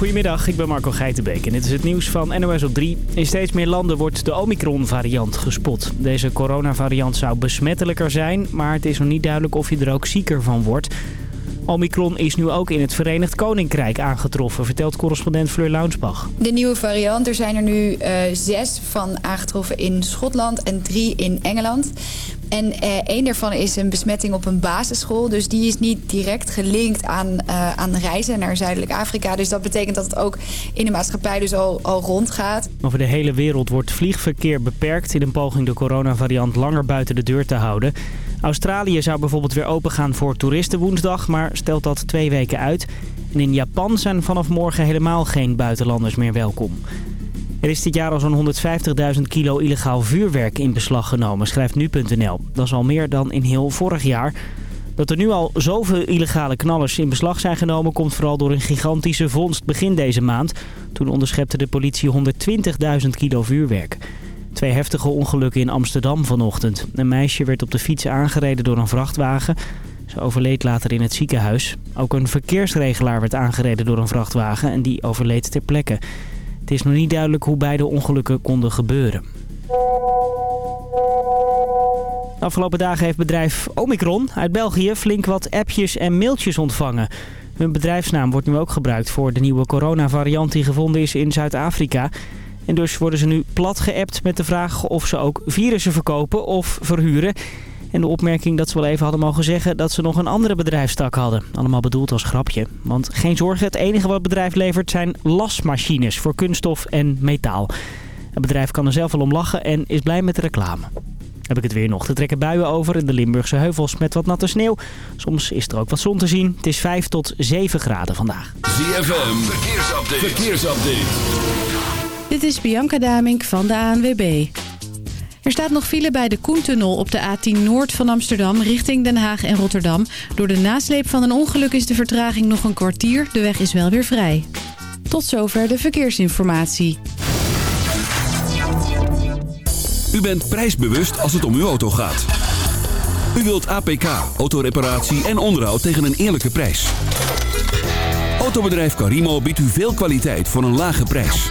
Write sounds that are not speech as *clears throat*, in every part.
Goedemiddag, ik ben Marco Geitenbeek en dit is het nieuws van NOS op 3. In steeds meer landen wordt de Omicron-variant gespot. Deze coronavariant zou besmettelijker zijn, maar het is nog niet duidelijk of je er ook zieker van wordt. Omicron is nu ook in het Verenigd Koninkrijk aangetroffen, vertelt correspondent Fleur Launsbach. De nieuwe variant, er zijn er nu uh, zes van aangetroffen in Schotland en drie in Engeland. En uh, één daarvan is een besmetting op een basisschool. Dus die is niet direct gelinkt aan, uh, aan reizen naar Zuidelijk Afrika. Dus dat betekent dat het ook in de maatschappij dus al, al rondgaat. Over de hele wereld wordt vliegverkeer beperkt... in een poging de coronavariant langer buiten de deur te houden. Australië zou bijvoorbeeld weer opengaan voor toeristen woensdag... maar stelt dat twee weken uit. En in Japan zijn vanaf morgen helemaal geen buitenlanders meer welkom. Er is dit jaar al zo'n 150.000 kilo illegaal vuurwerk in beslag genomen, schrijft nu.nl. Dat is al meer dan in heel vorig jaar. Dat er nu al zoveel illegale knallers in beslag zijn genomen... komt vooral door een gigantische vondst begin deze maand. Toen onderschepte de politie 120.000 kilo vuurwerk. Twee heftige ongelukken in Amsterdam vanochtend. Een meisje werd op de fiets aangereden door een vrachtwagen. Ze overleed later in het ziekenhuis. Ook een verkeersregelaar werd aangereden door een vrachtwagen en die overleed ter plekke. Het is nog niet duidelijk hoe beide ongelukken konden gebeuren. De afgelopen dagen heeft bedrijf Omicron uit België flink wat appjes en mailtjes ontvangen. Hun bedrijfsnaam wordt nu ook gebruikt voor de nieuwe coronavariant die gevonden is in Zuid-Afrika. En dus worden ze nu plat geappt met de vraag of ze ook virussen verkopen of verhuren. En de opmerking dat ze wel even hadden mogen zeggen dat ze nog een andere bedrijfstak hadden. Allemaal bedoeld als grapje. Want geen zorgen, het enige wat het bedrijf levert zijn lasmachines voor kunststof en metaal. Het bedrijf kan er zelf wel om lachen en is blij met de reclame. Heb ik het weer nog. te trekken buien over in de Limburgse heuvels met wat natte sneeuw. Soms is er ook wat zon te zien. Het is 5 tot 7 graden vandaag. ZFM, verkeersupdate. verkeersupdate. Dit is Bianca Damink van de ANWB. Er staat nog file bij de Koentunnel op de A10 Noord van Amsterdam richting Den Haag en Rotterdam. Door de nasleep van een ongeluk is de vertraging nog een kwartier. De weg is wel weer vrij. Tot zover de verkeersinformatie. U bent prijsbewust als het om uw auto gaat. U wilt APK, autoreparatie en onderhoud tegen een eerlijke prijs. Autobedrijf Carimo biedt u veel kwaliteit voor een lage prijs.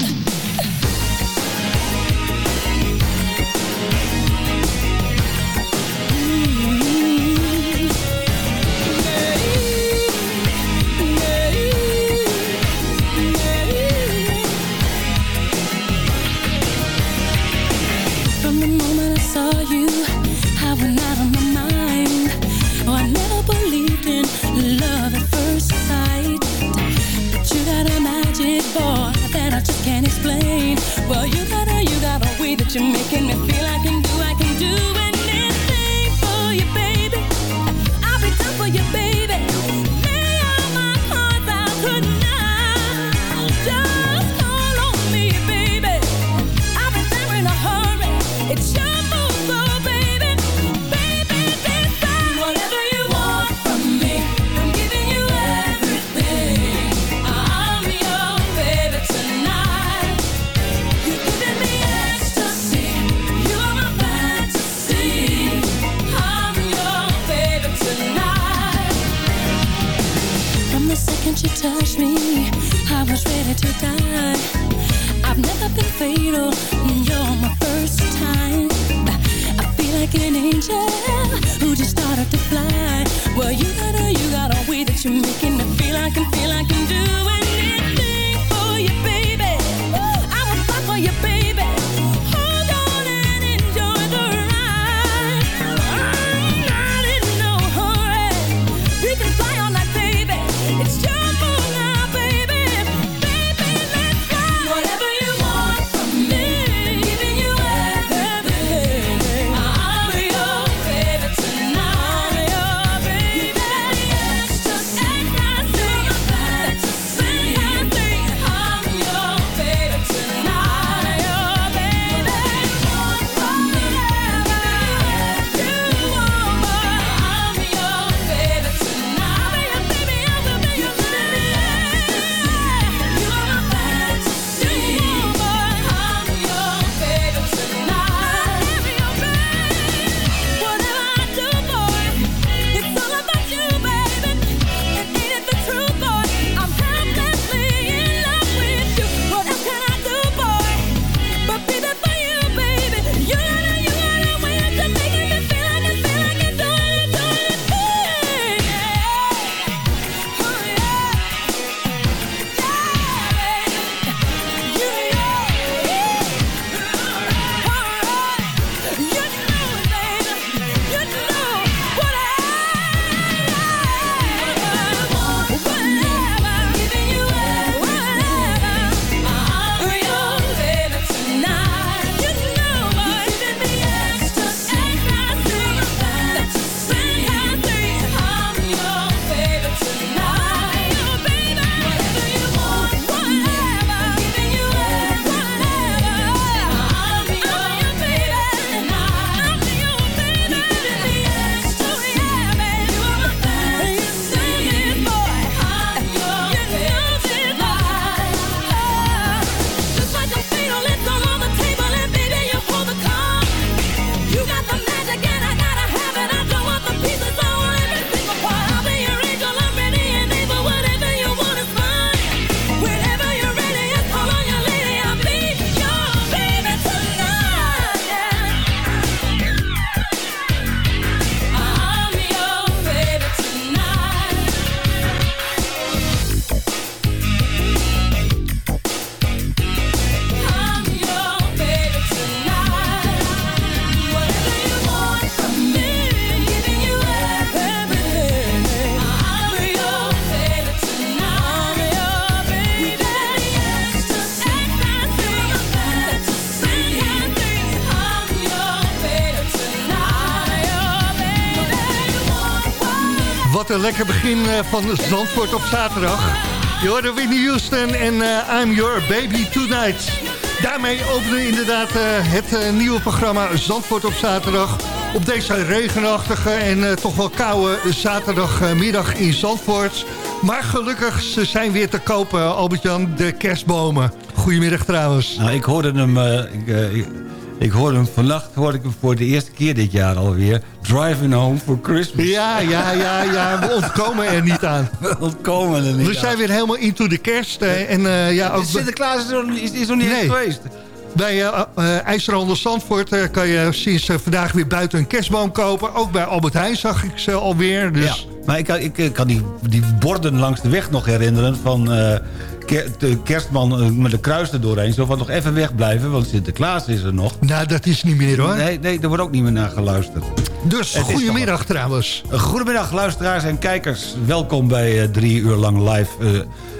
that I just can't explain. Well, you got a, you got a way that you're making me feel like I'm. Lekker begin eh, van Zandvoort op zaterdag. Je hoorde Whitney Houston en eh, I'm Your Baby Tonight. Daarmee openen inderdaad eh, het nieuwe programma Zandvoort op zaterdag. Op deze regenachtige en toch wel koude zaterdagmiddag in Zandvoort. Maar gelukkig, ze zijn weer te kopen, Albert-Jan, de kerstbomen. Goedemiddag trouwens. Nou, ik hoorde hem... ik, ik, hoorde hem vannacht hoorde ik hem voor de eerste keer dit jaar alweer. Driving home for Christmas. Ja, ja, ja, ja, we ontkomen er niet aan. *laughs* We ontkomen er niet We zijn weer helemaal into de kerst. eh, en eh, ja, ook Sinterklaas is nog- is, is nog niet Nee. geweest. bij eh eh, IJsselhandel Zandvoort kan je sinds vandaag weer buiten een kerstboom kopen. Ook bij Albert Heijn zag ik ze alweer. Dus Ja, maar ik kan, ik, ik kan die, die borden langs de weg nog herinneren van de kerstman eh, met de kruis er doorheen. Zo van nog even wegblijven, want Sinterklaas is er nog. nou, dat is niet meer hoor. Nee, nee, er wordt ook niet meer naar geluisterd. Dus Het goedemiddag trouwens. Goedemiddag luisteraars en kijkers. Welkom bij eh, drie uur lang live eh,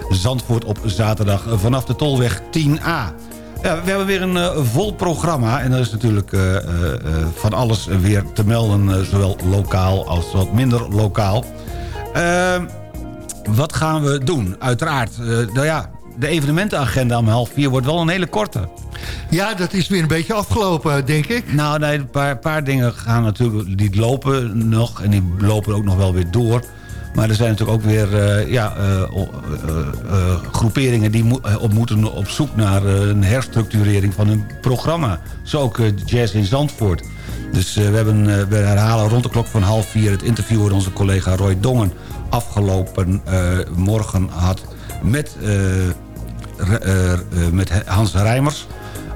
Zandvoort op zaterdag vanaf de Tolweg 10A. Ja, we hebben weer een vol programma en er is natuurlijk van alles weer te melden, zowel lokaal als wat minder lokaal. Ehm, wat gaan we doen? Uiteraard, eh, nou ja, de evenementenagenda om half vier wordt wel een hele korte. Ja, dat is weer een beetje afgelopen, denk ik. Nou, nee, een paar, paar dingen gaan natuurlijk, die lopen nog en die lopen ook nog wel weer door. Maar er zijn natuurlijk ook weer eh, ja, eh, groeperingen die mo- op moeten op zoek naar een herstructurering van hun programma. Zo ook eh, Jazz in Zandvoort. Dus we, hebben, we herhalen rond de klok van half vier het interview dat onze collega Roy Dongen afgelopen eh, morgen had met, eh, eh, met Hans Rijmers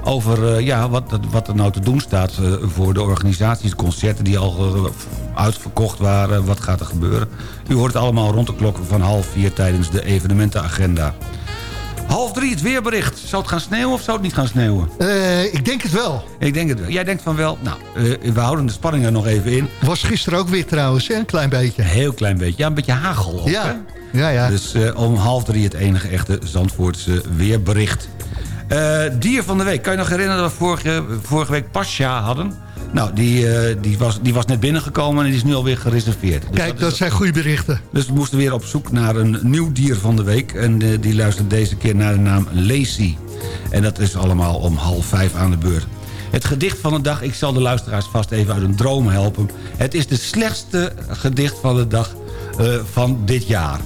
over ja, wat, wat er nou te doen staat voor de organisaties, concerten die al uitverkocht waren. Wat gaat er gebeuren? U hoort allemaal rond de klok van half vier tijdens de evenementenagenda. Half drie het weerbericht. Zou het gaan sneeuwen of zou het niet gaan sneeuwen? Eh, ik denk het wel. Ik denk het wel. Jij denkt van wel. Nou, eh, we houden de spanning er nog even in. Was gisteren ook weer trouwens, hè? een klein beetje. Een heel klein beetje. Ja, een beetje hagel ook, hè? Ja, ja, ja. Dus eh, om half drie het enige echte Zandvoortse weerbericht. Dier van de week. Kan je nog herinneren dat we vorige, vorige week Pasha hadden? Nou, die, eh, die, was, die was net binnengekomen en die is nu alweer gereserveerd. Dus Kijk, dat zijn goede berichten. dus we moesten weer op zoek naar een nieuw dier van de week. En eh, die luistert deze keer naar de naam Lacey. En dat is allemaal om half vijf aan de beurt. Het gedicht van de dag, ik zal de luisteraars vast even uit een droom helpen. Het is de slechtste gedicht van de dag eh, van dit jaar.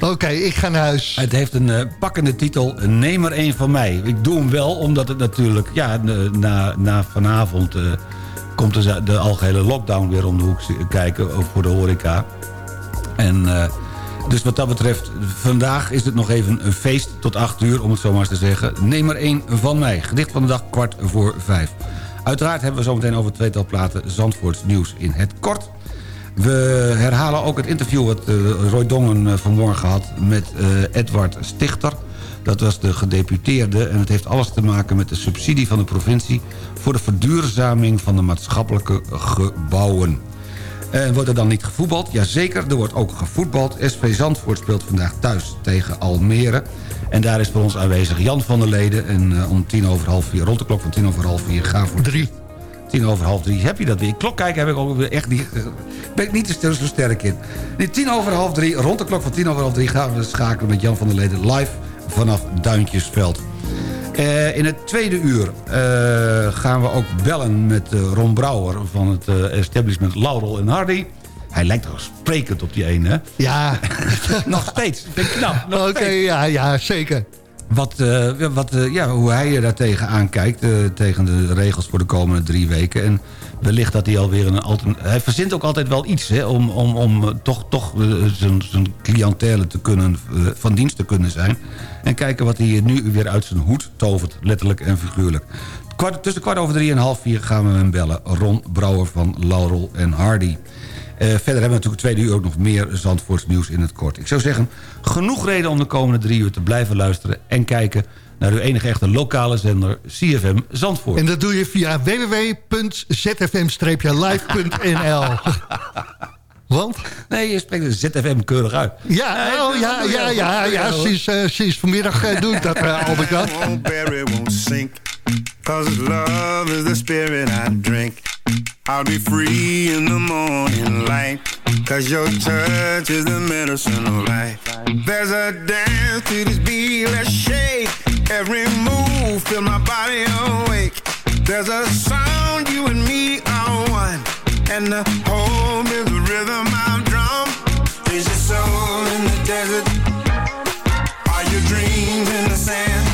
Oké, ik ga naar huis. Het heeft een pakkende titel, Neem er één van mij. Ik doe hem wel, omdat het natuurlijk... Ja, na, na vanavond komt de, de algehele lockdown weer om de hoek kijken... voor de horeca. En eh, dus wat dat betreft, vandaag is het nog even een feest tot acht uur... om het zo maar eens te zeggen. Neem er één van mij. Gedicht van de dag, kwart voor vijf. Uiteraard hebben we zometeen over tweetal platen Zandvoorts nieuws in het kort. We herhalen ook het interview wat eh, Roy Dongen eh, vanmorgen had met Edward Stichter. Dat was de gedeputeerde en het heeft alles te maken met de subsidie van de provincie... voor de verduurzaming van de maatschappelijke gebouwen. En wordt er dan niet gevoetbald? Jazeker, er wordt ook gevoetbald. SV Zandvoort speelt vandaag thuis tegen Almere. En daar is voor ons aanwezig Jan van der Leden. En eh, om tien over half vier, rond de klok van tien over half vier... gaan voor Drie. Tien over half drie. Heb je dat weer? Klok kijken heb ik ook echt niet... eh, ben ik niet zo zo sterk in. Nee, tien over half drie, rond de klok van tien over half drie... gaan we schakelen met Jan van der Leden live vanaf Duintjesveld. Eh, in het tweede uur eh, gaan we ook bellen met eh, Ron Brouwer... van het establishment Laurel en Hardy. Hij lijkt toch sprekend op die ene, hè? Ja, *laughs* nog steeds. Ik nou, nog oké, ja, ja, zeker. Wat, eh, wat, eh, ja, hoe hij er daartegen aankijkt, eh, tegen de regels voor de komende drie weken. En wellicht dat hij alweer een altern... Hij verzint ook altijd wel iets hè, om, om, om toch, toch zijn, cliëntele te kunnen, van dienst te kunnen zijn. En kijken wat hij nu weer uit zijn hoed tovert, letterlijk en figuurlijk. Kwart, tussen kwart over drie en half vier gaan we hem bellen. Ron Brouwer van Laurel en Hardy. Eh, verder hebben we natuurlijk tweede uur ook nog meer Zandvoorts nieuws in het kort. Ik zou zeggen, genoeg reden om de komende drie uur te blijven luisteren... en kijken naar uw enige echte lokale zender CFM Zandvoort. En dat doe je via www.zfm-live.nl *laughs* Want? Nee, je spreekt de ZFM keurig uit. Ja, oh, ja, ja, ja, ja, sinds, eh, sinds vanmiddag eh, doe ik dat, uh, Albert-Jan. Cause love is the spirit I drink. I'll be free in the morning light. Cause your touch is the medicine of life. There's a dance to this beat, let's shake. Every move, feel my body awake. There's a sound, you and me are one. And the home is the rhythm I'm drum. Is your soul in the desert? Are your dreams in the sand?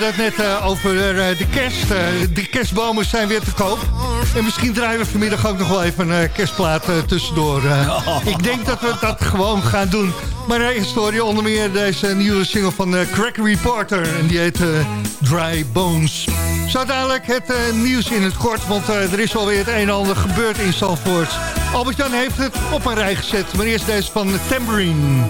Hadden het net eh, over eh, de kerst. Eh, de kerstbomen zijn weer te koop. En misschien draaien we vanmiddag ook nog wel even een kerstplaat tussendoor. eh. *laughs* Ik denk dat we dat gewoon gaan doen. Maar hoor je onder meer deze nieuwe single van Crack Reporter. En die heet Dry Bones. Zo dadelijk het nieuws in het kort. Want er is alweer het een en ander gebeurd in Zandvoort. Albert-Jan heeft het op een rij gezet. Maar eerst deze van Tambourine.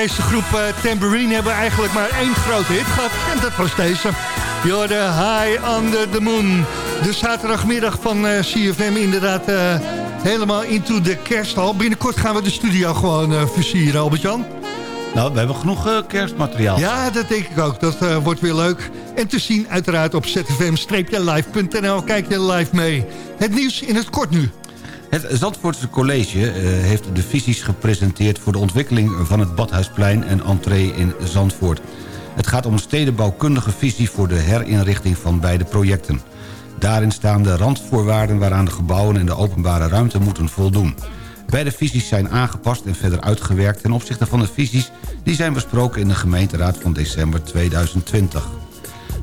Deze groep eh, Tambourine hebben eigenlijk maar één grote hit gehad. En dat was deze. The high under the moon. De zaterdagmiddag van eh, CFM inderdaad eh, helemaal into de kersthal. Binnenkort gaan we de studio gewoon versieren, Albert-Jan. Nou, we hebben genoeg kerstmateriaal. Ja, dat denk ik ook. Dat wordt weer leuk. En te zien uiteraard op zfm-live.nl. Kijk je live mee. Het nieuws in het kort nu. Het Zandvoortse College eh, heeft de visies gepresenteerd... voor de ontwikkeling van het Badhuisplein en entree in Zandvoort. Het gaat om een stedenbouwkundige visie voor de herinrichting van beide projecten. Daarin staan de randvoorwaarden waaraan de gebouwen en de openbare ruimte moeten voldoen. Beide visies zijn aangepast en verder uitgewerkt ten opzichte van de visies... die zijn besproken in de gemeenteraad van december 2020.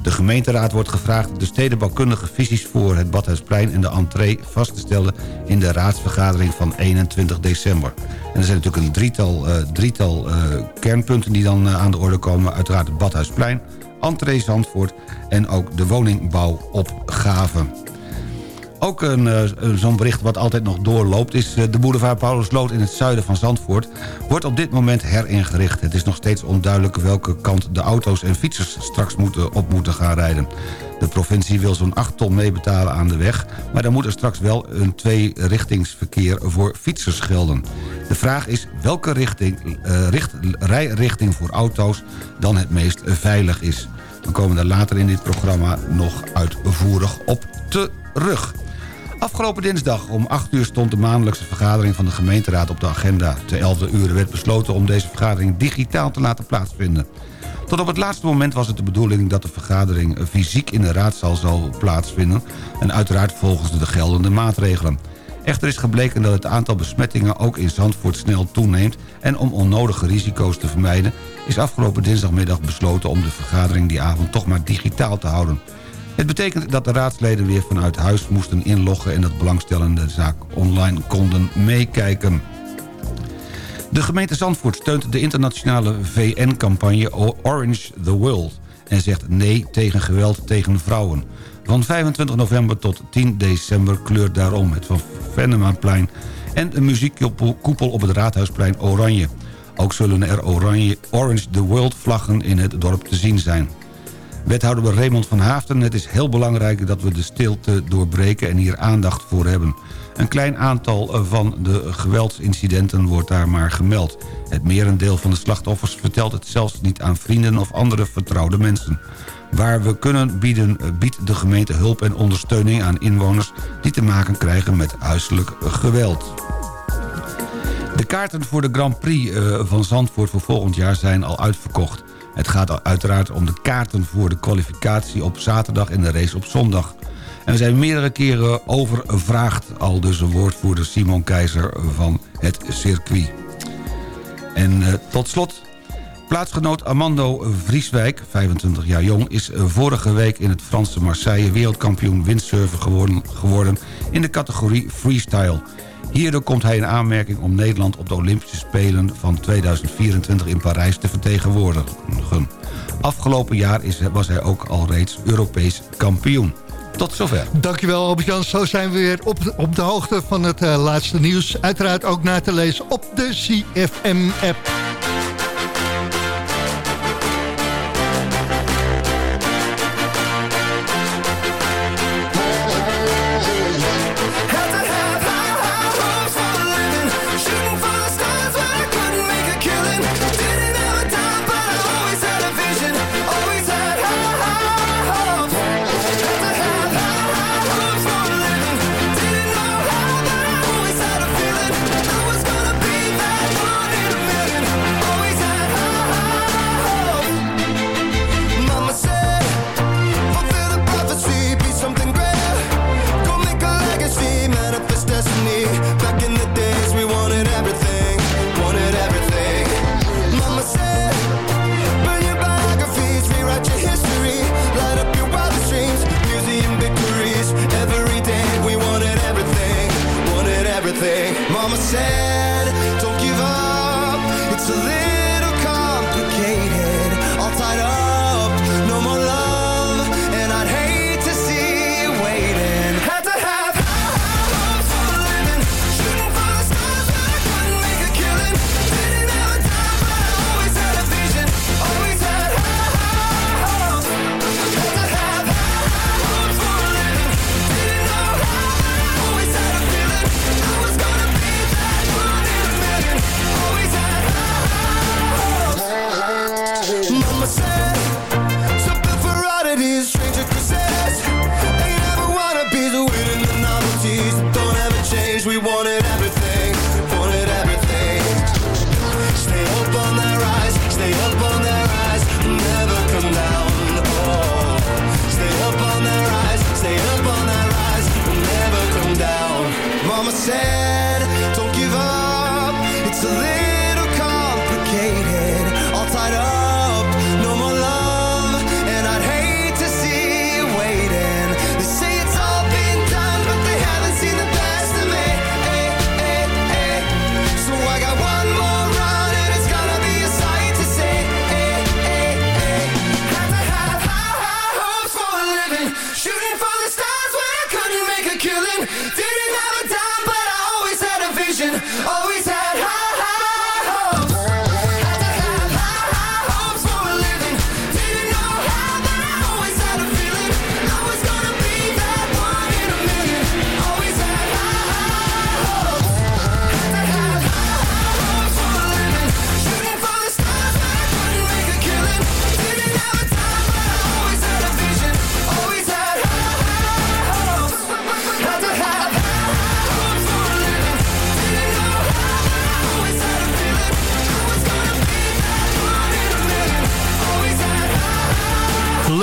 De gemeenteraad wordt gevraagd de stedenbouwkundige visies voor het Badhuisplein en de entree vast te stellen in de raadsvergadering van 21 december. En er zijn natuurlijk een drietal, eh, drietal eh, kernpunten die dan eh, aan de orde komen. Uiteraard het Badhuisplein, entree Zandvoort en ook de woningbouwopgave. Ook eh, zo'n bericht wat altijd nog doorloopt... is eh, de boulevard Paulusloot in het zuiden van Zandvoort... wordt op dit moment heringericht. Het is nog steeds onduidelijk welke kant de auto's en fietsers... straks moeten, op moeten gaan rijden. De provincie wil zo'n 8 ton meebetalen aan de weg... maar dan moet er straks wel een tweerichtingsverkeer voor fietsers gelden. De vraag is welke richting, eh, richt, rijrichting voor auto's dan het meest veilig is. We komen daar later in dit programma nog uitvoerig op terug. Afgelopen dinsdag om 8 uur stond de maandelijkse vergadering van de gemeenteraad op de agenda. Te 11 uur werd besloten om deze vergadering digitaal te laten plaatsvinden. Tot op het laatste moment was het de bedoeling dat de vergadering fysiek in de raadzaal zal plaatsvinden... en uiteraard volgens de geldende maatregelen. Echter is gebleken dat het aantal besmettingen ook in Zandvoort snel toeneemt... en om onnodige risico's te vermijden... is afgelopen dinsdagmiddag besloten om de vergadering die avond toch maar digitaal te houden. Het betekent dat de raadsleden weer vanuit huis moesten inloggen... en dat belangstellende de zaak online konden meekijken. De gemeente Zandvoort steunt de internationale VN-campagne Orange the World... en zegt nee tegen geweld tegen vrouwen. Van 25 november tot 10 december kleurt daarom het Van Vennemaplein... en een muziekkoepel op het Raadhuisplein oranje. Ook zullen er oranje, Orange the World vlaggen in het dorp te zien zijn. Wethouder Raymond van Haafden, het is heel belangrijk dat we de stilte doorbreken en hier aandacht voor hebben. Een klein aantal van de geweldsincidenten wordt daar maar gemeld. Het merendeel van de slachtoffers vertelt het zelfs niet aan vrienden of andere vertrouwde mensen. Waar we kunnen bieden, biedt de gemeente hulp en ondersteuning aan inwoners... die te maken krijgen met huiselijk geweld. De kaarten voor de Grand Prix eh, van Zandvoort voor volgend jaar zijn al uitverkocht. Het gaat uiteraard om de kaarten voor de kwalificatie op zaterdag en de race op zondag. En we zijn meerdere keren overvraagd, al dus woordvoerder Simon Keizer van het circuit. En uh, tot slot, plaatsgenoot Amando Vrieswijk, 25 jaar jong... is vorige week in het Franse Marseille wereldkampioen windsurfen geworden, geworden... in de categorie freestyle. Hierdoor komt hij in aanmerking om Nederland op de Olympische Spelen van 2024 in Parijs te vertegenwoordigen. Afgelopen jaar is, was hij ook al reeds Europees kampioen. Tot zover. Dankjewel Albert-Jan. Zo zijn we weer op, op de hoogte van het uh, laatste nieuws. Uiteraard ook na te lezen op de CFM-app.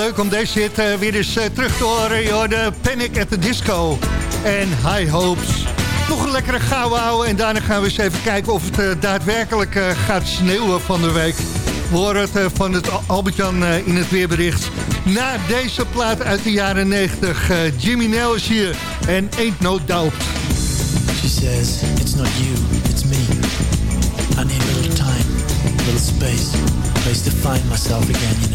Leuk om deze hit eh, weer eens eh, terug te horen. Je hoorde Panic at the Disco en High Hopes. Nog een lekkere gauw houden en daarna gaan we eens even kijken of het eh, daadwerkelijk gaat sneeuwen van de week. We horen het van het Al- Albert-Jan in het weerbericht. Na deze plaat uit de jaren 90, eh, Jimmy Nail is hier en Ain't No Doubt. She says, it's not you, it's me. I need a little time, a little space, place to find myself again.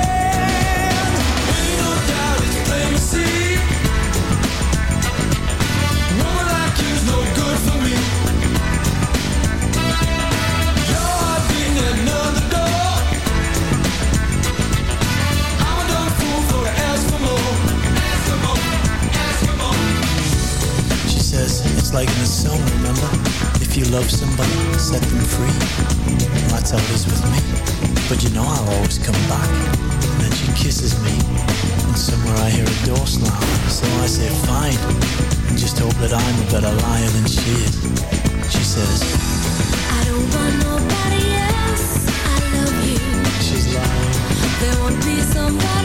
Set them free. That's how it is with me. But you know I'll always come back. She kisses me. And somewhere I hear a door slam. So I say fine. And just hope that I'm a better liar than she is. She says, I don't want nobody else. I love you. she's lying. There won't be somebody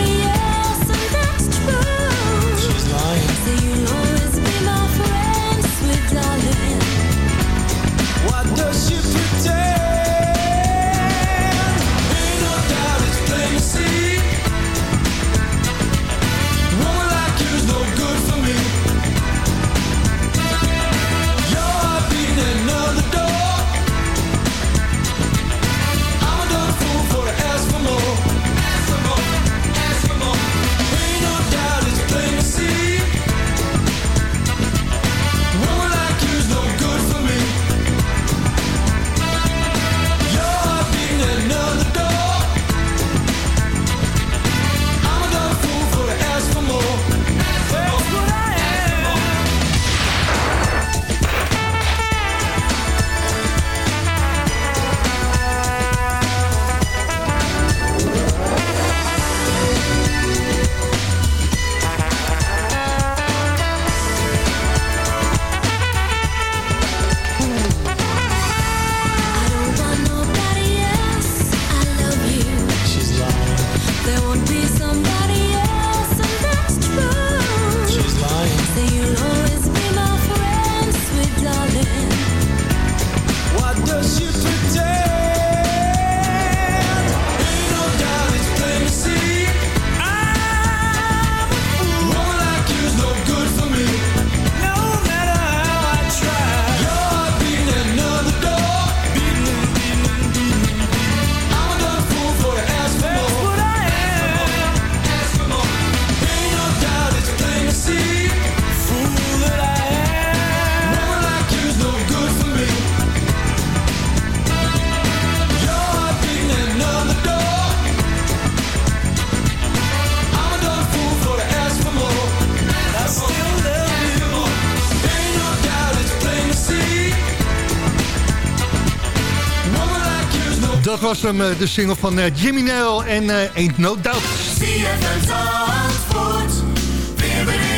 was hem, eh, de single van eh, Jimmy Nail en eh, Ain't No Doubt.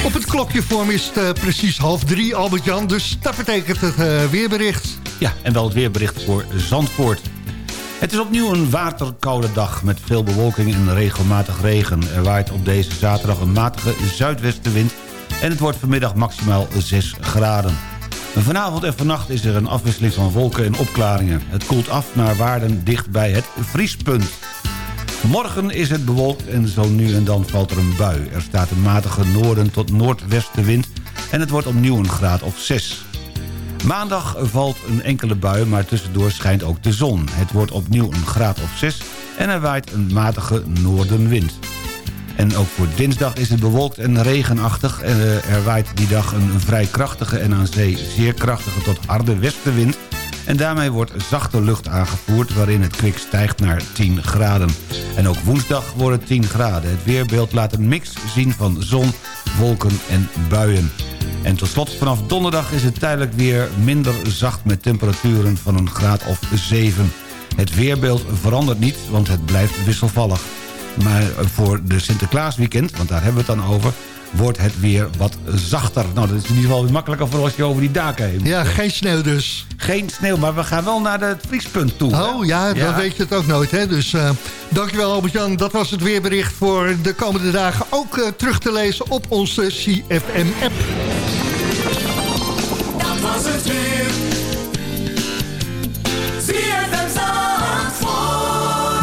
Op het klokje vorm is het precies half drie, Albert-Jan. Dus dat betekent het weerbericht. Ja, en wel het weerbericht voor Zandvoort. Het is opnieuw een waterkoude dag met veel bewolking en regelmatig regen. Er waait op deze zaterdag een matige zuidwestenwind... en het wordt vanmiddag maximaal 6 graden. Vanavond en vannacht is er een afwisseling van wolken en opklaringen. Het koelt af naar waarden dicht bij het vriespunt. Morgen is het bewolkt en zo nu en dan valt er een bui. Er staat een matige noorden tot noordwestenwind en het wordt opnieuw een graad of 6. Maandag valt een enkele bui, maar tussendoor schijnt ook de zon. Het wordt opnieuw een graad of 6 en er waait een matige noordenwind. En ook voor dinsdag is het bewolkt en regenachtig. Eh, Er waait die dag een vrij krachtige en aan zee zeer krachtige tot harde westenwind. En daarmee wordt zachte lucht aangevoerd waarin het kwik stijgt naar 10 graden. En ook woensdag wordt het 10 graden. Het weerbeeld laat een mix zien van zon, wolken en buien. En tot slot vanaf donderdag is het tijdelijk weer minder zacht met temperaturen van een graad of 7. Het weerbeeld verandert niet, want het blijft wisselvallig. Maar voor de Sinterklaasweekend, want daar hebben we het dan over... wordt het weer wat zachter. Nou, dat is in ieder geval weer makkelijker voor als je over die daken heen moet. Ja, geen sneeuw dus. Geen sneeuw, maar we gaan wel naar het vriespunt toe. Oh ja, dan weet je het ook nooit. Hè? Dus eh, dankjewel Albert-Jan. Dat was het weerbericht voor de komende dagen. Ook eh, terug te lezen op onze CFM-app.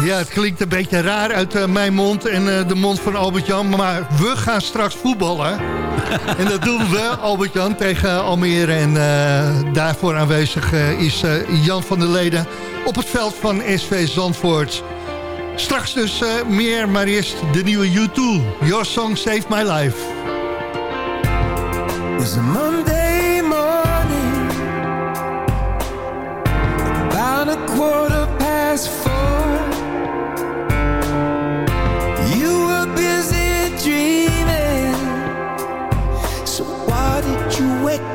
Ja, het klinkt een beetje raar uit eh, mijn mond en eh, de mond van Albert-Jan. Maar we gaan straks voetballen. *laughs* en dat doen we, Albert-Jan, tegen Almere. En eh, daarvoor aanwezig is eh, Jan van der Leden op het veld van SV Zandvoort. Straks dus eh, meer, maar eerst de nieuwe U2. Your Song Saved My Life. was a Monday morning About a quarter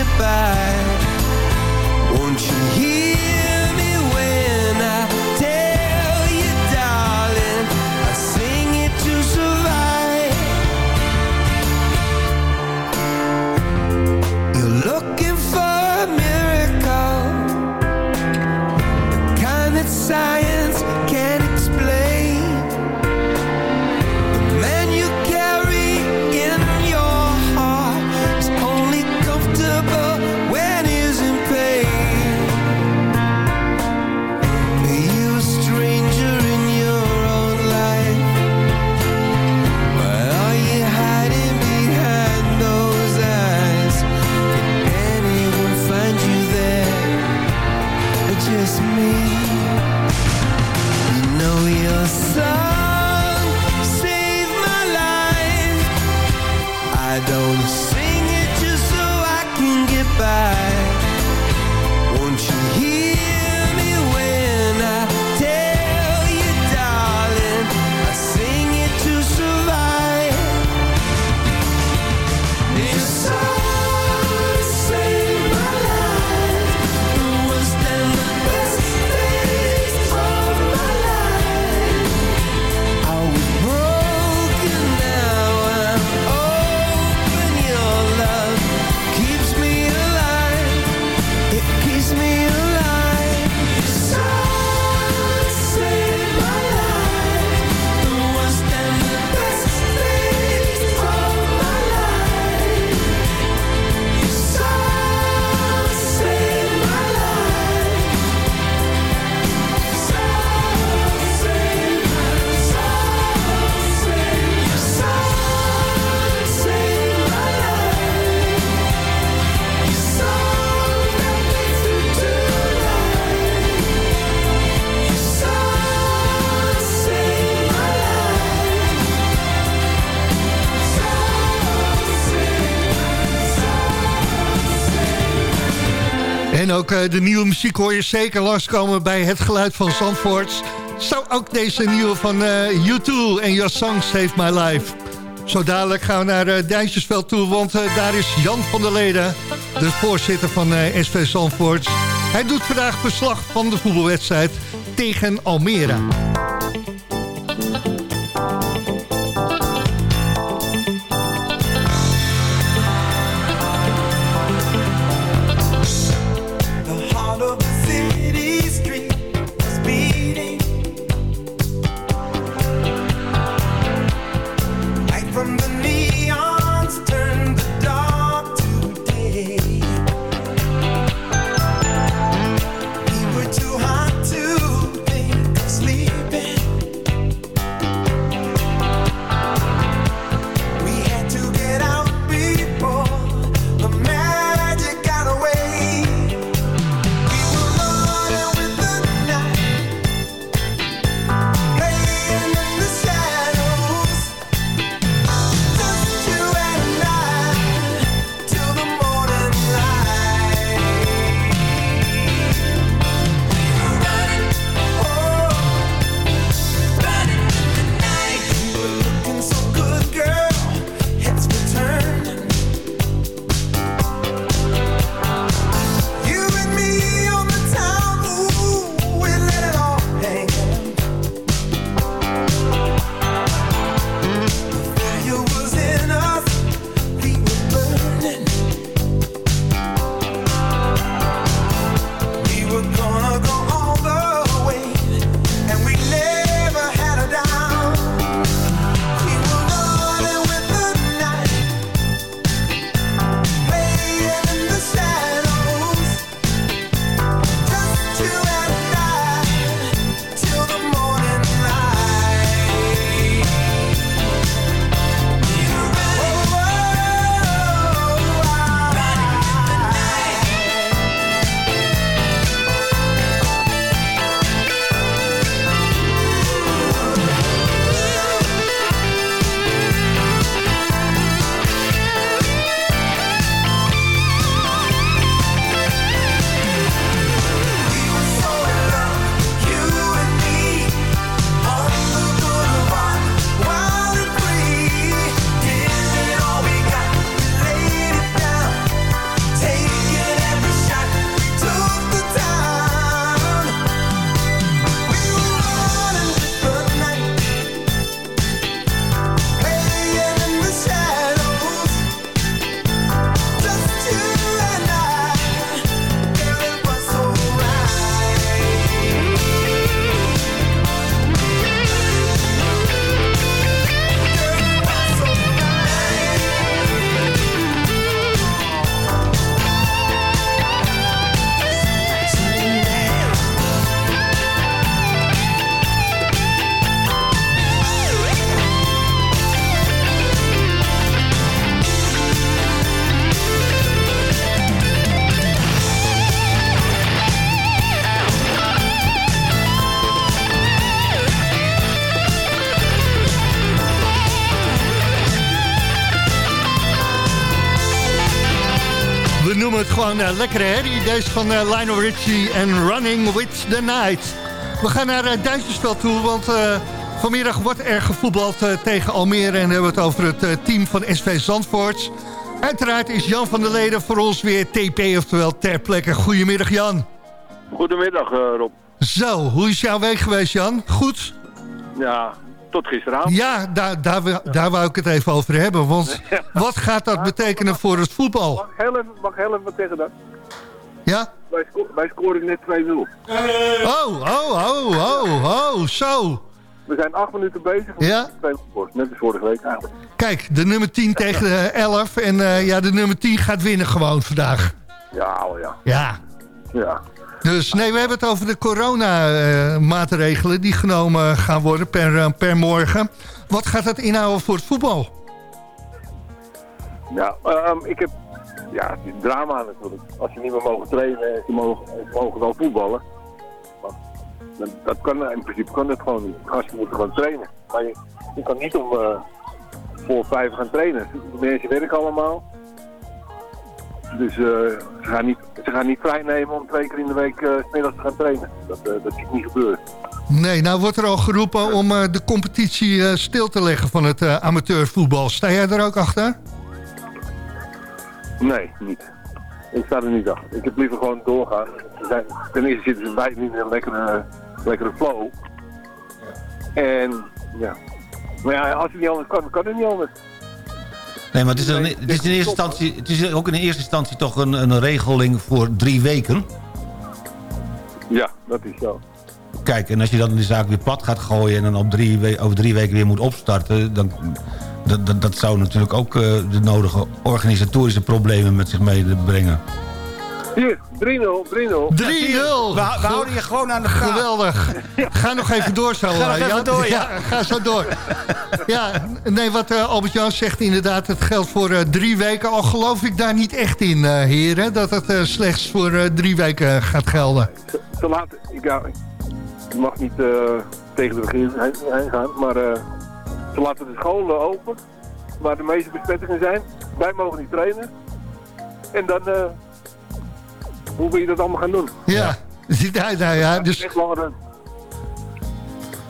goodbye. En ook eh, de nieuwe muziek hoor je zeker langskomen bij het geluid van Zandvoort. Zo ook deze nieuwe van eh U2 en Your Song Save My Life. Zo dadelijk gaan we naar eh Duintjesveld toe, want daar is Jan van der Leden, de voorzitter van SV Zandvoort. Hij doet vandaag verslag van de voetbalwedstrijd tegen Almere. Gewoon eh, lekkere herrie. Deze van eh, Lionel Richie en Running with the Night. We gaan naar uh, Duintjesveld toe, want eh, vanmiddag wordt er gevoetbald eh, tegen Almere. En hebben we het over het eh, team van SV Zandvoort. Uiteraard is Jan van der Leden voor ons weer TP, oftewel ter plekke. Goedemiddag Jan. Goedemiddag, eh, Rob. Zo, hoe is jouw week geweest Jan? Goed? Ja, tot gisteravond. Ja, daar, daar, daar wou ik het even over hebben. Want wat gaat dat betekenen voor het voetbal? Mag heel even, mag heel even wat zeggen dan? Ja? Wij, sco wij scoren net 2-0. Oh, oh, oh, oh, oh, zo. We zijn acht minuten bezig. Ja? we hebben 2-0 gescoord. Net als vorige week eigenlijk. Kijk, de nummer 10 tegen de 11. En eh, ja, de nummer 10 gaat winnen gewoon vandaag. Ja, oh ja. Ja. Ja. Dus nee, we hebben het over de corona-maatregelen die genomen gaan worden per, eh, per morgen. Wat gaat dat inhouden voor het voetbal? Ehm, ik heb... Ja, het is drama natuurlijk. Als je niet meer mogen trainen en ze mogen, ze mogen wel voetballen. Dat, dat kan, in principe kan dat gewoon niet. Gasten moeten gewoon trainen. Maar je, je kan niet om eh, voor vijf gaan trainen. De mensen werken allemaal. Dus eh, ze, gaan niet, ze gaan niet vrij nemen om twee keer in de week 's middags te gaan trainen. Dat, eh, dat ziet niet gebeuren. Nee, nou wordt er al geroepen om de competitie stil te leggen van het amateurvoetbal. Sta jij er ook achter? Nee, niet. Ik sta er niet achter. Ik heb liever gewoon doorgaan. Zijn, ten eerste zitten ze bij niet in een lekkere, lekkere flow. En ja. Maar ja, als het niet anders kan, kan het niet anders. Nee, maar het is, een, het is in eerste instantie, het is ook in eerste instantie toch een, een regeling voor drie weken. Ja, dat is zo. Kijk, en als je dan de zaak weer plat gaat gooien... en dan op drie over drie weken weer moet opstarten... dan dat, dat, dat zou natuurlijk ook eh, de nodige organisatorische problemen met zich meebrengen. Hier, 3-0, 3-0. 3-0. We, we houden je gewoon aan de praat. Geweldig. Ga nog even door zo. Ga nog even Jan. door, ja. ga zo door. ja, nee, wat eh, Albert-Jan zegt inderdaad, het geldt voor eh, drie weken. Al geloof ik daar niet echt in, eh, heren, dat het slechts voor drie weken gaat gelden. Ze, ze laten, ik, ja, ik mag niet eh, tegen de regering heen, gaan, maar eh, ze laten de scholen open, waar de meeste besmettingen zijn. Wij mogen niet trainen. En dan, eh, hoe wil je dat allemaal gaan doen? Ja, *laughs* ja, nou ja, Dat, dus... echt langer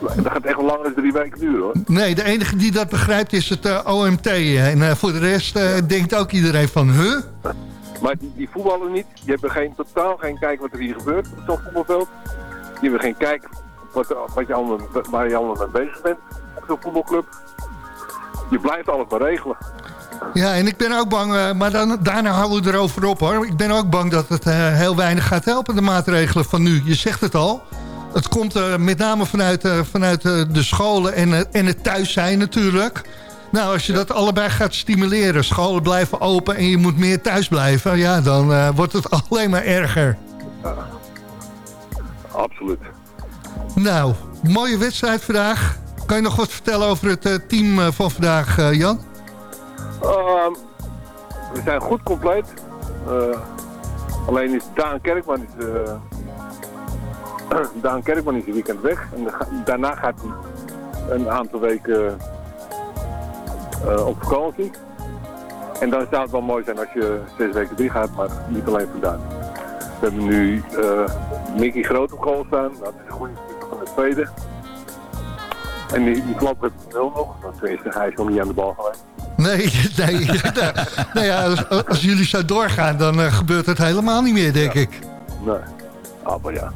dat gaat echt wel langer dan drie weken duren hoor. Nee, de enige die dat begrijpt is het eh, OMT. En eh, voor de rest eh, denkt ook iedereen van, huh? Maar die, die voetballen niet. Die hebben geen, totaal geen kijk wat er hier gebeurt op zo'n voetbalveld. Die hebben geen kijk wat, wat je allemaal, waar je allemaal mee bezig bent op zo'n voetbalclub. Je blijft alles maar regelen. Ja, en ik ben ook bang, eh, maar dan, daarna houden we erover op hoor. Ik ben ook bang dat het eh, heel weinig gaat helpen, de maatregelen van nu. Je zegt het al. Het komt eh, met name vanuit, vanuit de scholen en, en het thuis zijn natuurlijk. Nou, als je dat allebei gaat stimuleren, scholen blijven open en je moet meer thuis blijven... ja, dan wordt het *laughs* alleen maar erger. Absoluut. Nou, mooie wedstrijd vandaag. Kan je nog wat vertellen over het team van vandaag, Jan? We zijn goed compleet. Eh, alleen is Daan Kerkman is, eh, *clears throat* Daan Kerkman is een weekend weg. Daarna gaat hij een aantal weken eh, op vakantie. En dan zou het wel mooi zijn als je zes weken drie gaat, maar niet alleen voor Daan. We hebben nu Mickey Groot op goal staan. Dat is een goede speler van de tweede. En die, die klap heeft nul nog. Want tenminste, hij is nog niet aan de bal geweest. *laughs* Nee, nee. ja, als, als jullie zo doorgaan, dan eh, gebeurt het helemaal niet meer, denk ik. Nee. Ah, maar ja.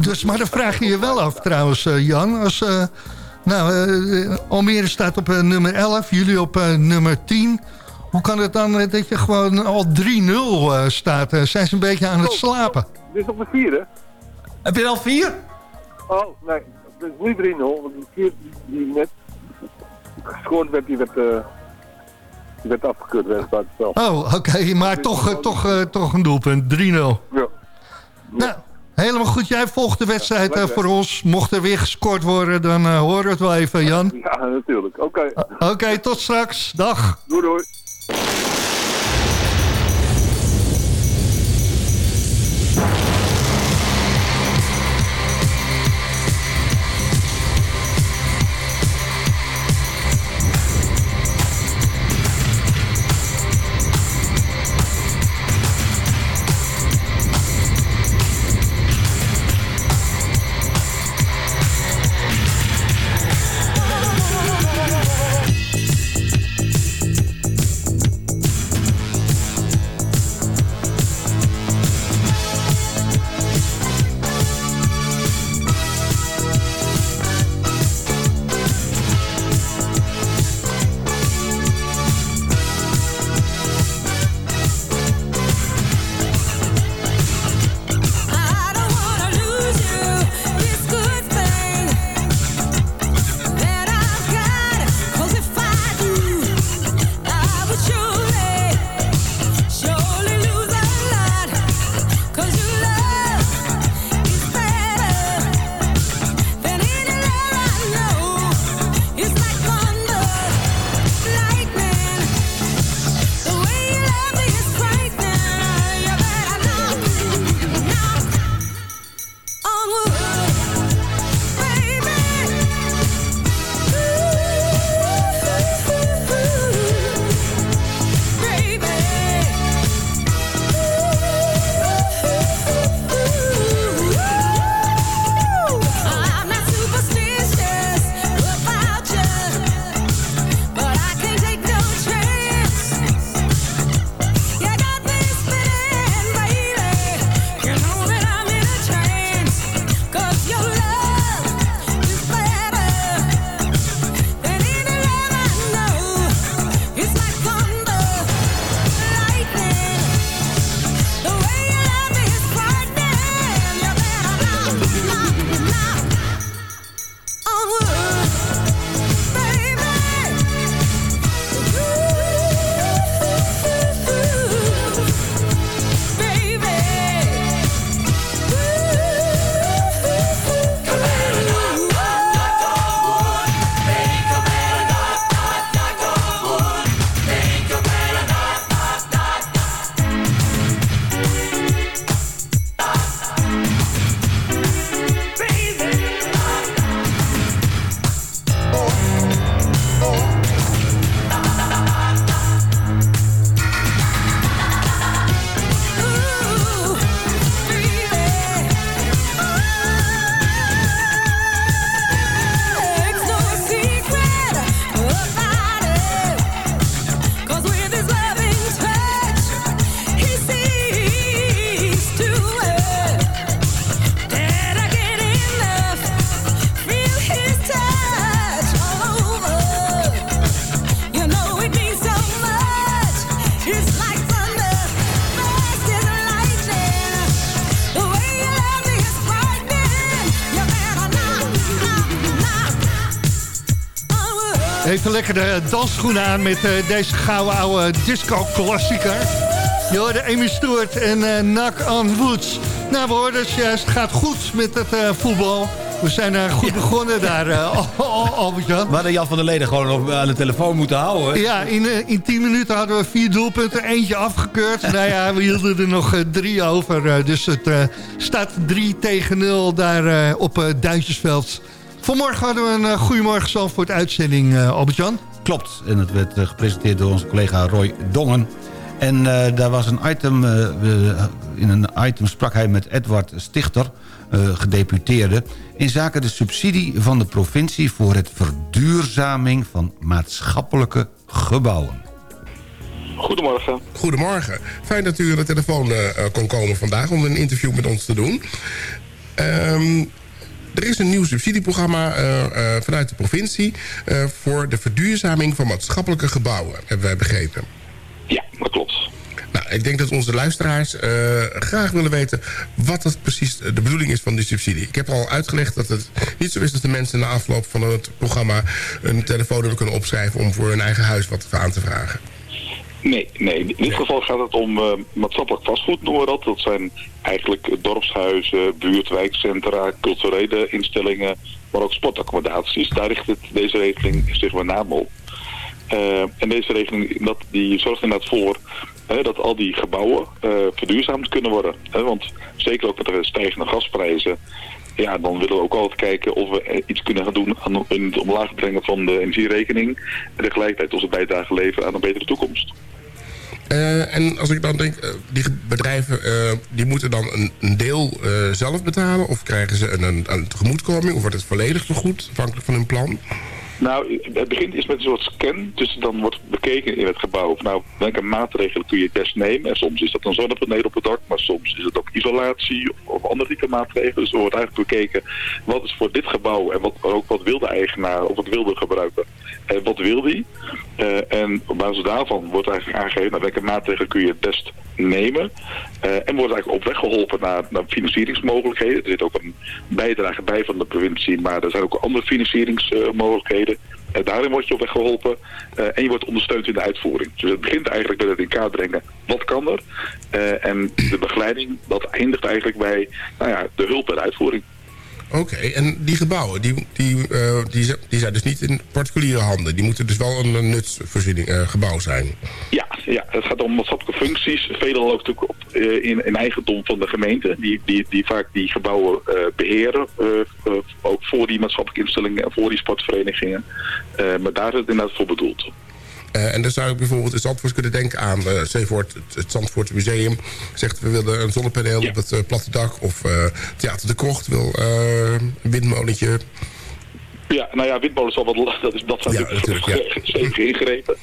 Dus, maar dan vraag je je wel af trouwens, eh, Jan. Als, eh, nou, eh, Almere staat op eh, nummer 11, jullie op eh, nummer 10. Hoe kan het dan dat je gewoon al 3-0 eh, staat? Zijn ze een beetje aan het slapen? Dit is op de vierde. Heb je al vier? Oh, nee. Het is niet 3-0. Want die vier die net gescoord werd, die werd, die werd afgekeurd. Werd buiten spel. Oh, oké, maar toch, eh, toch, eh, toch een doelpunt. 3-0. Ja. Nou, helemaal goed. Jij volgt de wedstrijd voor ons. Mocht er weer gescoord worden, dan horen we het wel even, Jan. Ja, natuurlijk. Oké. Oké, tot straks. Dag. Doei doei. De dansschoenen aan met eh, deze gouden oude disco-klassieker. Je hoorde Amy Stewart en eh Knock on Woods. Nou, we hoorden het juist, het gaat goed met het eh, voetbal. We zijn eh, goed begonnen daar, eh, *laughs* Al- Al- Albert-Jan. We hadden Jan van der Leden gewoon nog aan de telefoon moeten houden. Ja, in, eh, in 10 minuten hadden we vier doelpunten, eentje afgekeurd. *laughs* nou ja, we hielden er nog eh, drie over. eh, dus het eh, staat 3 tegen 0 daar eh, op eh, Duintjesveld. Vanmorgen hadden we een uh, Goedemorgen Zandvoort uitzending, eh, Albert-Jan. Klopt, en het werd eh, gepresenteerd door onze collega Roy Dongen. En eh, daar was een item, eh, in een item sprak hij met Edward Stichter, eh, gedeputeerde... in zaken de subsidie van de provincie voor het verduurzaming van maatschappelijke gebouwen. Goedemorgen. Goedemorgen. Fijn dat u aan de telefoon eh, eh, kon komen vandaag om een interview met ons te doen. Ehm, er is een nieuw subsidieprogramma eh, eh, vanuit de provincie... eh, voor de verduurzaming van maatschappelijke gebouwen, hebben wij begrepen. Ja, dat klopt. Nou, ik denk dat onze luisteraars graag willen weten... wat dat precies de bedoeling is van die subsidie. Ik heb al uitgelegd dat het niet zo is dat de mensen... na afloop van het programma een telefoonnummer kunnen opschrijven... om voor hun eigen huis wat aan te vragen. Nee, nee. In dit geval gaat het om eh, maatschappelijk vastgoed, noemen we dat. Dat zijn eigenlijk dorpshuizen, buurtwijkcentra, culturele instellingen, maar ook sportaccommodaties. Daar richt het, deze regeling zich met name op. Eh, en deze regeling dat, die zorgt inderdaad voor hè, dat al die gebouwen eh, verduurzaamd kunnen worden. Hè, want zeker ook met de stijgende gasprijzen, ja, dan willen we ook altijd kijken of we eh, iets kunnen gaan doen aan het omlaag brengen van de energierekening. En tegelijkertijd onze bijdrage leveren aan een betere toekomst. Eh, en als ik dan denk, eh, die bedrijven die moeten dan een, deel zelf betalen... of krijgen ze een, een, een tegemoetkoming of wordt het volledig vergoed... afhankelijk van hun plan? Nou, het begint is met een soort scan. Dus dan wordt bekeken in het gebouw. Nou, welke maatregelen kun je best nemen. En soms is dat een zonnepaneel op het dak. Maar soms is het ook isolatie of, andere type maatregelen. Dus er wordt eigenlijk bekeken wat is voor dit gebouw. En wat, ook wat wil de eigenaar of wat wil de gebruiker. En wat wil die. Eh, en op basis daarvan wordt eigenlijk aangegeven naar welke maatregelen kun je het best nemen. Eh, en wordt eigenlijk op weg geholpen naar, naar financieringsmogelijkheden. Er zit ook een bijdrage bij van de provincie. Maar er zijn ook andere financieringsmogelijkheden. Eh, daarin word je op weg geholpen eh, en je wordt ondersteund in de uitvoering. Dus het begint eigenlijk met het in kaart brengen, wat kan er? Eh, en de begeleiding, dat eindigt eigenlijk bij nou ja, de hulp bij de uitvoering. Oké, en die gebouwen, die, die, die, die zijn dus niet in particuliere handen. Die moeten dus wel een, nutsvoorziening gebouw zijn. Ja, ja, het gaat om maatschappelijke functies. Veelal ook natuurlijk op, eh, in, in eigendom van de gemeente. Die, die, die vaak die gebouwen eh, beheren. eh, ook voor die maatschappelijke instellingen en voor die sportverenigingen. Maar daar is het inderdaad voor bedoeld. Eh, en dan zou ik bijvoorbeeld in Zandvoort kunnen denken aan... voor het, het Zandvoort Museum zegt... we willen een zonnepaneel op het platte dak. Of Theater de Krocht wil een windmolentje. Ja, nou ja, windmolens zal wat, dat, is, dat zijn Ja, natuurlijk, natuurlijk, stevig *laughs* ingrepen.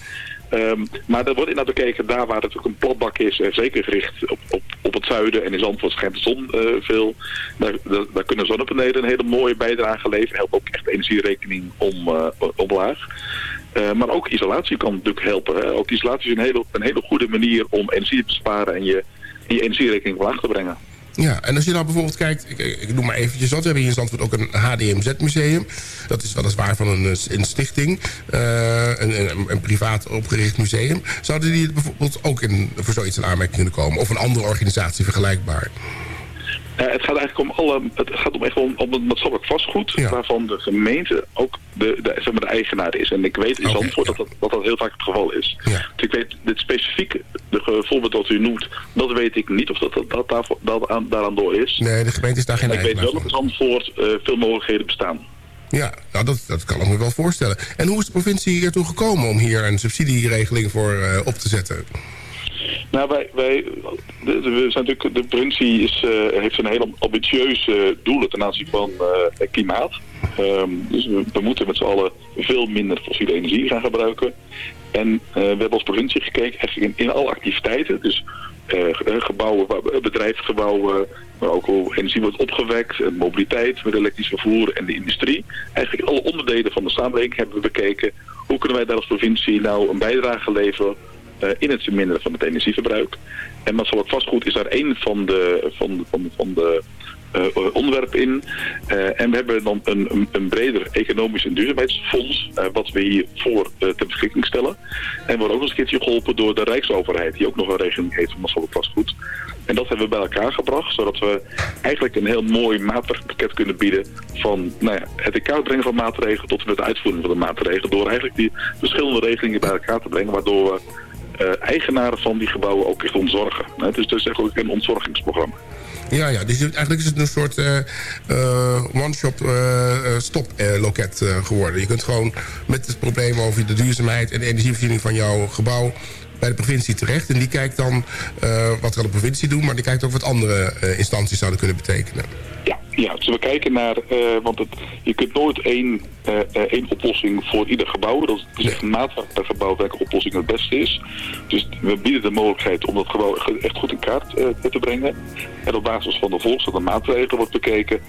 Ehm, maar er wordt inderdaad bekeken daar waar het natuurlijk een platbak is, en zeker gericht op, op, op het zuiden en in Zandvoort schijnt de zon eh, veel. Daar, daar, kunnen zonnepanelen een hele mooie bijdrage leveren. Helpt ook echt de energierekening om, eh, omlaag. Eh, maar ook isolatie kan natuurlijk helpen. Ook isolatie is een hele, een hele goede manier om energie te besparen en je, je energierekening omlaag te brengen. Ja, en als je nou bijvoorbeeld kijkt, ik, ik noem maar eventjes wat. We hebben hier in Zandvoort ook een HDMZ-museum. Dat is weliswaar van een, een stichting, eh, een, een, een privaat opgericht museum. Zouden die bijvoorbeeld ook in, voor zoiets in aanmerking kunnen komen? Of een andere organisatie vergelijkbaar? Eh, het gaat eigenlijk om alle, het gaat om echt om, om het maatschappelijk vastgoed, waarvan de gemeente ook de, de, zeg maar de eigenaar is. En ik weet in Zandvoort dat, dat, dat dat heel vaak het geval is. Dus ik weet dit specifiek, de voorbeeld dat u noemt, dat weet ik niet of dat, dat, dat aan, daaraan door is. Nee, de gemeente is daar geen En ik weet wel dat in Zandvoort eh, veel mogelijkheden bestaan. Ja, nou dat, dat kan ik me wel voorstellen. En hoe is de provincie hiertoe gekomen om hier een subsidieregeling voor eh, op te zetten? Nou, wij, wij de, we zijn natuurlijk, de provincie is, eh, heeft een hele ambitieuze doelen ten aanzien van eh, klimaat. Ehm, dus we, moeten met z'n allen veel minder fossiele energie gaan gebruiken. En eh, we hebben als provincie gekeken eigenlijk in, in alle activiteiten. Dus ge- gebouwen, bedrijfsgebouwen, maar ook hoe energie wordt opgewekt, mobiliteit met elektrisch vervoer en de industrie. Eigenlijk alle onderdelen van de samenleving hebben we bekeken. Hoe kunnen wij daar als provincie nou een bijdrage leveren in het verminderen van het energieverbruik. En maatschappelijk vastgoed is daar één van de, van, van, van de eh, onderwerp in. Eh, en we hebben dan een, een, breder economisch en duurzaamheidsfonds, eh, wat we hiervoor uh, ter beschikking stellen. En we worden ook nog eens een keertje geholpen door de Rijksoverheid, die ook nog een regeling heeft van maatschappelijk vastgoed. En dat hebben we bij elkaar gebracht, zodat we eigenlijk een heel mooi maatregelpakket kunnen bieden van nou ja, het in kaart brengen van maatregelen tot en met de uitvoering van de maatregelen. Door eigenlijk die verschillende regelingen bij elkaar te brengen, waardoor we uh, eigenaren van die gebouwen ook echt ontzorgen. Dus het is echt ook een ontzorgingsprogramma. Ja, ja, dus eigenlijk is het een soort uh, uh, one-shop uh, stop loket geworden. Je kunt gewoon met het probleem over de duurzaamheid en de energievoorziening van jouw gebouw bij de provincie terecht. En die kijkt dan wat er aan de provincie doet, maar die kijkt ook wat andere instanties zouden kunnen betekenen. Ja, ja, dus we kijken naar, uh, want het, je kunt nooit één, uh, één oplossing voor ieder gebouw. Dat is echt een maat per gebouw welke oplossing het beste is. Dus we bieden de mogelijkheid om dat gebouw echt goed in kaart uh, te brengen. En op basis van de volksstad maatregelen wordt bekeken.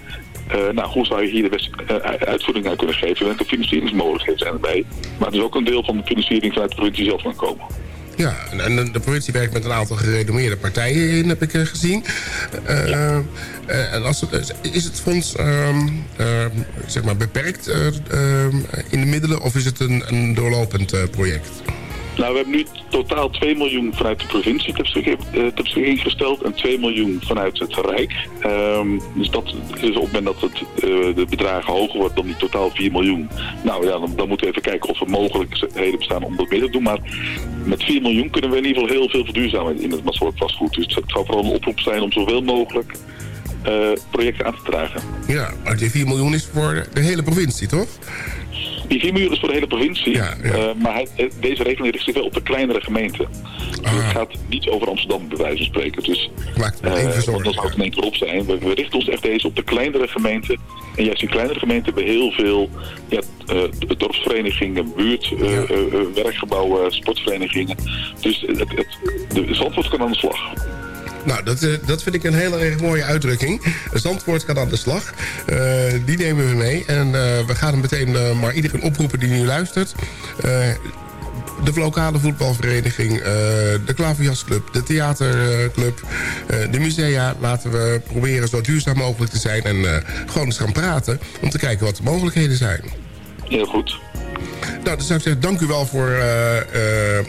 nou, hoe zou je hier de beste uitvoering aan kunnen geven? Welke financieringsmogelijkheden zijn erbij? Maar het is ook een deel van de financiering vanuit de provincie zelf gaan komen. Ja, en de provincie werkt met een aantal gerenommeerde partijen in, heb ik gezien. Uh, uh, en als het, is het fonds uh, zeg maar beperkt in de middelen of is het een, een doorlopend project? Nou, we hebben nu totaal 2 miljoen vanuit de provincie ter beschikking gesteld en 2 miljoen vanuit het Rijk. Um, dus dat is op het moment dat het, uh, de bedragen hoger wordt dan die totaal 4 miljoen. Nou ja, dan, dan, moeten we even kijken of er mogelijkheden bestaan om dat meer te doen. Maar met 4 miljoen kunnen we in ieder geval heel veel verduurzamen in het maatschappelijk vastgoed. Dus het zal vooral een oproep zijn om zoveel mogelijk uh, projecten aan te dragen. Ja, maar die 4 miljoen is voor de hele provincie, toch? Die 4 miljoen is voor de hele provincie. Ja, ja. Uh, maar hij, deze regeling richt zich wel op de kleinere gemeenten. Ah. Dus het gaat niet over Amsterdam, bij wijze van spreken. Dus, Maakt uh, want dan zou het in één keer op zijn. We, we, richten ons echt deze op de kleinere gemeenten. En juist die kleinere gemeenten hebben heel veel ja, uh, dorpsverenigingen, buurt, ja. werkgebouwen, sportverenigingen. Dus het, het, de Zandvoort kan aan de slag. Nou, dat, uh, dat vind ik een hele erg mooie uitdrukking. Zandvoort gaat aan de slag. Uh, die nemen we mee. En uh, we gaan hem meteen maar iedereen oproepen die nu luistert. de lokale voetbalvereniging, de klaverjasclub, de theaterclub, de musea. Laten we proberen zo duurzaam mogelijk te zijn en gewoon eens gaan praten... om te kijken wat de mogelijkheden zijn. Heel goed. Nou, ik zeggen, dank u wel voor uh, uh,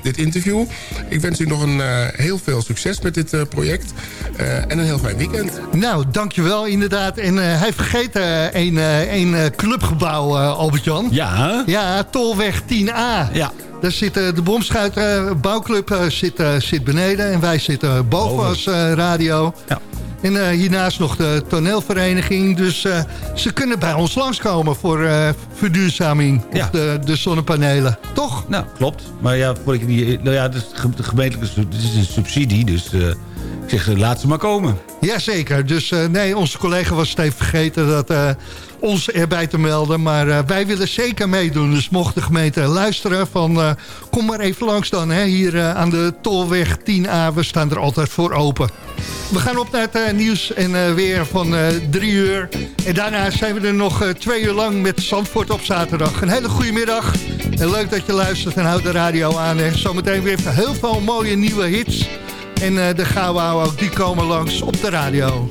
dit interview. Ik wens u nog een uh, heel veel succes met dit project. en een heel fijn weekend. Nou, dankjewel inderdaad. En hij vergeet een, een clubgebouw, Albert-Jan. Ja. Ja, Tolweg 10A. Ja. Daar zit de Bomschuit bouwclub zit, zit beneden. En wij zitten boven als radio. Ja. En uh, hiernaast nog de toneelvereniging. Dus uh, ze kunnen bij ons langskomen voor uh, verduurzaming. Ja. Of de, de zonnepanelen. Toch? Nou, klopt. Maar ja, voor ik die, nou ja, het is gemeentelijke het is een subsidie. Dus ik zeg, laat ze maar komen. Jazeker. Dus nee, onze collega was het even vergeten dat ons erbij te melden. Maar uh, wij willen zeker meedoen. Dus mocht de gemeente luisteren van... Kom maar even langs dan, hè, hier aan de Tolweg 10A. We staan er altijd voor open. We gaan op naar het nieuws en weer van drie uur. En daarna zijn we er nog twee uur lang met Zandvoort op zaterdag. Een hele goede middag. En leuk dat je luistert en houd de radio aan. Hè. Zometeen weer heel veel mooie nieuwe hits. En de Gauwouw ook, die komen langs op de radio.